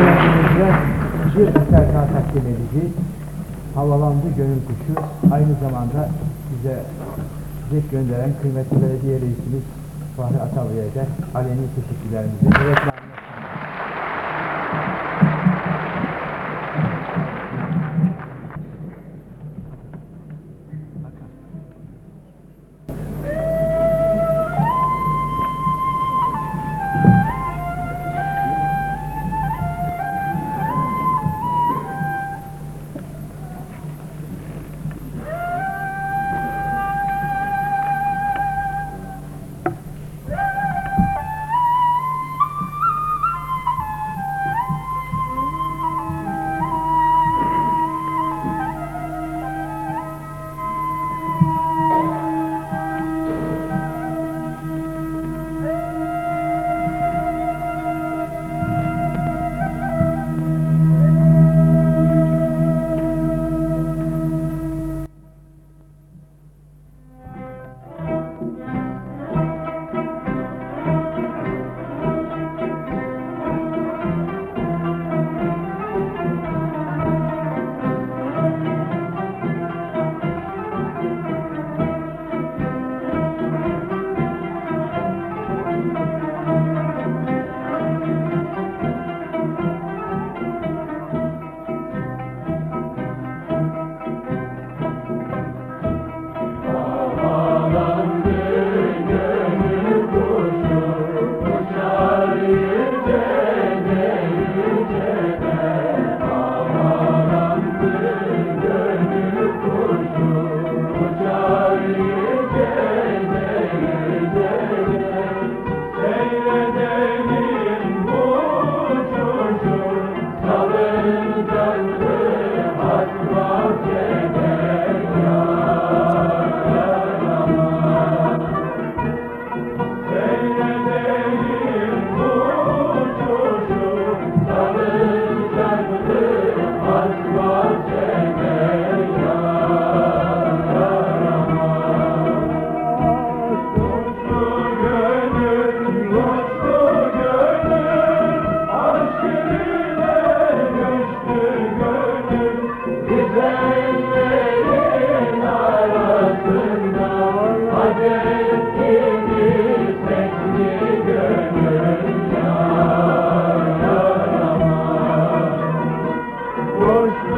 yönetimimizde bir eser daha takdim edeceğiz. Havalandı Gönül Kuşu. Aynı zamanda bize çiçek gönderen kıymetli belediye reisimiz Fahri Atalı'ya da aleni teşekkürlerimizi evet, Lord.